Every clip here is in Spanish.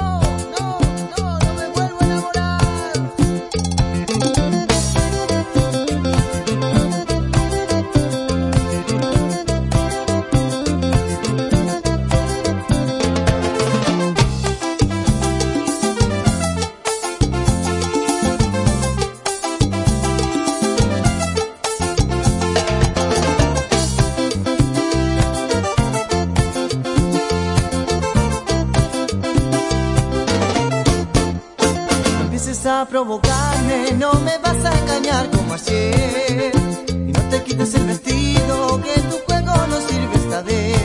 no, provocarme, no me vas a engañar como ayer. Y no te quites el vestido, que tu juego no sirve esta vez.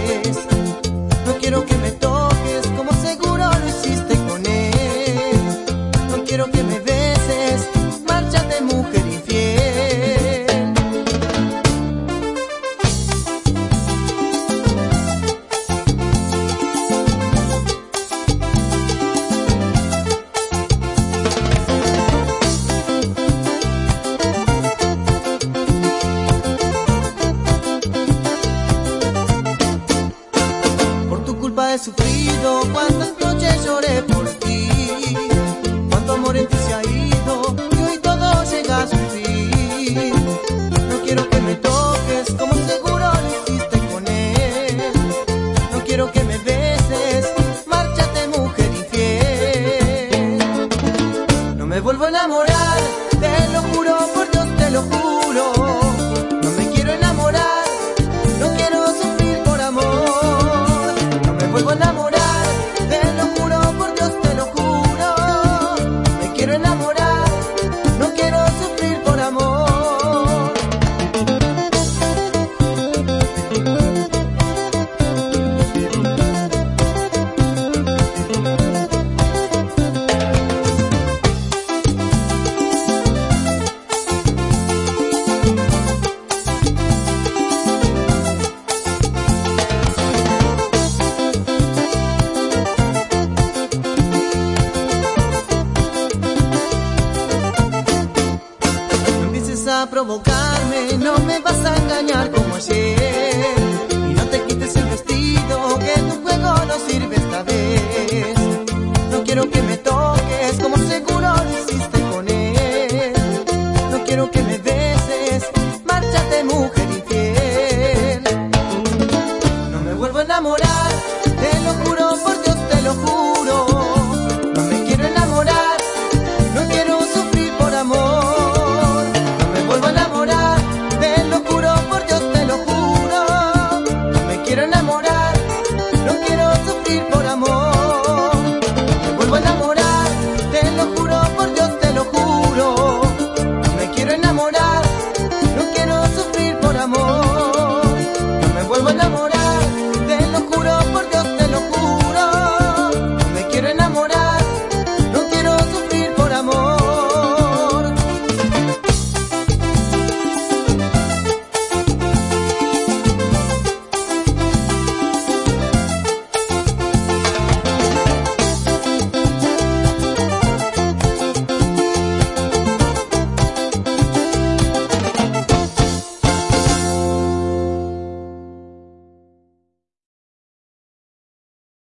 Sufrido, cuántas noches lloré por ti. Cuánto amor en ti se ha ido y hoy todo llega a su fin. No quiero que me toques como seguro lo hiciste con él. No quiero que me beses, márchate mujer infiel. No me vuelvo a enamorar, a provocarme, no me vas a engañar como ayer. Y no te quites el vestido, que tu juego no sirve esta vez. No quiero que me toques, como seguro lo hiciste con él. No quiero que me beses, márchate mujer infiel. No me vuelvo a enamorar, te lo juro por Dios, te lo juro.